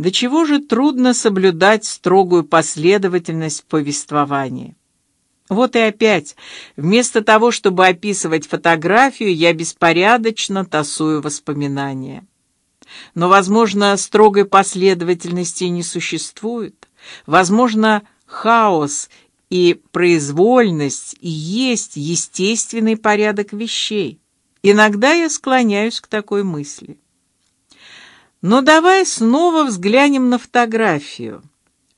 До чего же трудно соблюдать строгую последовательность повествования. Вот и опять, вместо того, чтобы описывать фотографию, я беспорядочно тасую воспоминания. Но, возможно, строгой последовательности не существует. Возможно, хаос и произвольность и есть естественный порядок вещей. Иногда я склоняюсь к такой мысли. Но давай снова взглянем на фотографию.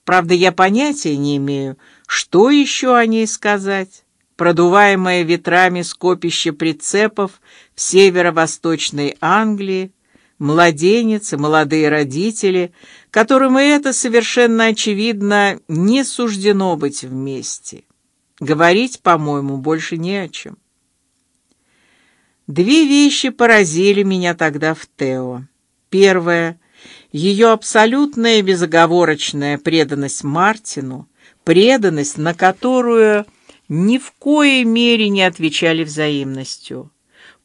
Правда, я понятия не имею, что еще о ней сказать. Продуваемое ветрами скопище прицепов в северо-восточной Англии, младенец и молодые родители, которым и это совершенно очевидно не суждено быть вместе. Говорить, по-моему, больше не о чем. Две вещи поразили меня тогда в Тео. Первое ее абсолютная безоговорочная преданность Мартину, преданность, на которую ни в коей мере не отвечали взаимностью.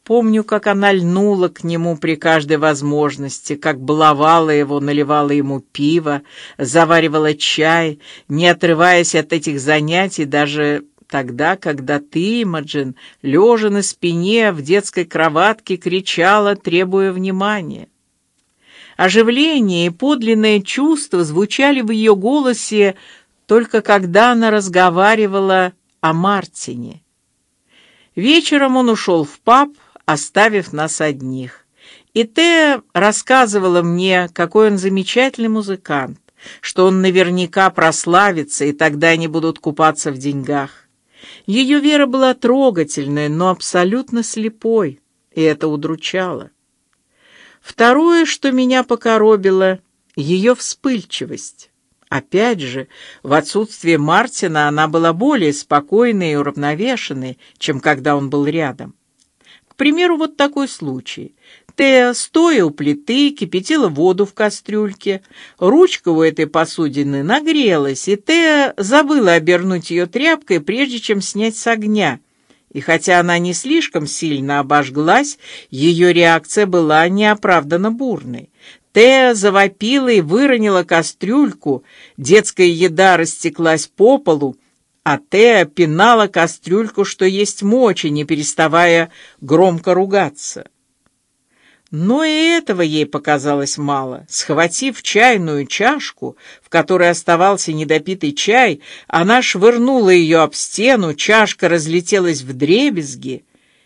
Помню, как она льнула к нему при каждой возможности, как баловала его, наливала ему пиво, заваривала чай, не отрываясь от этих занятий даже тогда, когда ты, Имаджин, лежа на спине в детской кроватке, кричала, требуя внимания. Оживление и подлинное чувство звучали в ее голосе только когда она разговаривала о Мартине. Вечером он ушел в паб, оставив нас одних. И Тея рассказывала мне, какой он замечательный музыкант, что он наверняка прославится, и тогда они будут купаться в деньгах. Ее вера была трогательной, но абсолютно слепой, и это удручало. Второе, что меня покоробило, ее вспыльчивость. Опять же, в отсутствие Мартина она была более спокойной и уравновешенной, чем когда он был рядом. К примеру, вот такой случай. Тея, стоя у плиты, кипятила воду в кастрюльке. Ручка у этой посудины нагрелась, и Тея забыла обернуть ее тряпкой, прежде чем снять с огня. И хотя она не слишком сильно обожглась, ее реакция была неоправданно бурной. Тея завопила и выронила кастрюльку, детская еда растеклась по полу, а Тея пинала кастрюльку, что есть мочи, не переставая громко ругаться. Но и этого ей показалось мало. Схватив чайную чашку, в которой оставался недопитый чай, она швырнула ее об стену, чашка разлетелась в дребезги,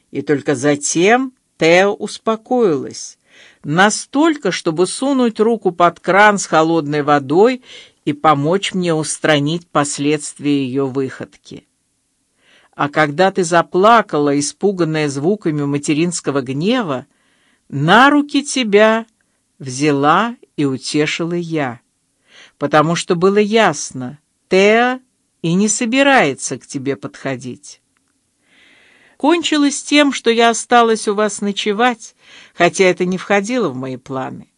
и только затем Тео успокоилась настолько, чтобы сунуть руку под кран с холодной водой и помочь мне устранить последствия ее выходки. А когда ты заплакала, испуганная звуками материнского гнева, на руки тебя взяла и утешила я, потому что было ясно, Теа и не собирается к тебе подходить. Кончилось тем, что я осталась у вас ночевать, хотя это не входило в мои планы.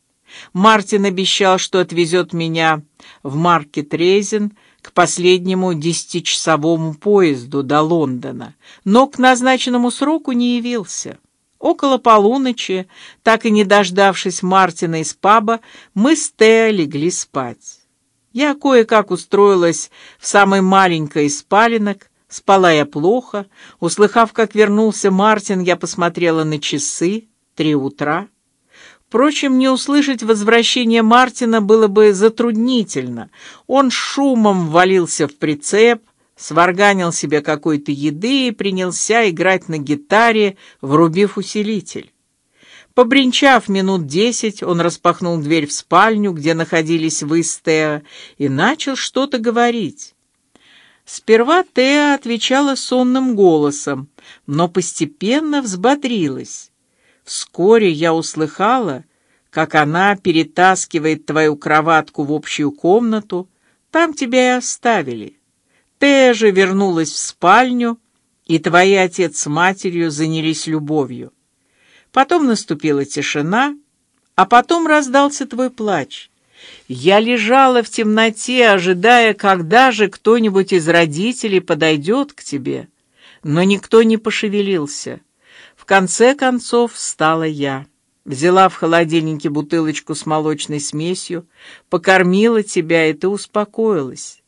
Мартин обещал, что отвезет меня в маркет Рейзен к последнему десятичасовому поезду до Лондона, но к назначенному сроку не явился. Около полуночи, так и не дождавшись Мартина из паба, мы с Тео легли спать. Я кое-как устроилась в самой маленькой из спаленок. Спала я плохо. Услыхав, как вернулся Мартин, я посмотрела на часы. Три утра. Впрочем, не услышать возвращение Мартина было бы затруднительно. Он шумом ввалился в прицеп, сварганил себе какой-то еды и принялся играть на гитаре, врубив усилитель. Побринчав минут десять, он распахнул дверь в спальню, где находились вы с Тео, и начал что-то говорить. Сперва Теа отвечала сонным голосом, но постепенно взбодрилась. Вскоре я услыхала, как она перетаскивает твою кроватку в общую комнату, там тебя и оставили. Ты же вернулась в спальню, и твои отец с матерью занялись любовью. Потом наступила тишина, а потом раздался твой плач. Я лежала в темноте, ожидая, когда же кто-нибудь из родителей подойдет к тебе, но никто не пошевелился. В конце концов встала я. Взяла в холодильнике бутылочку с молочной смесью, покормила тебя, и ты успокоилась.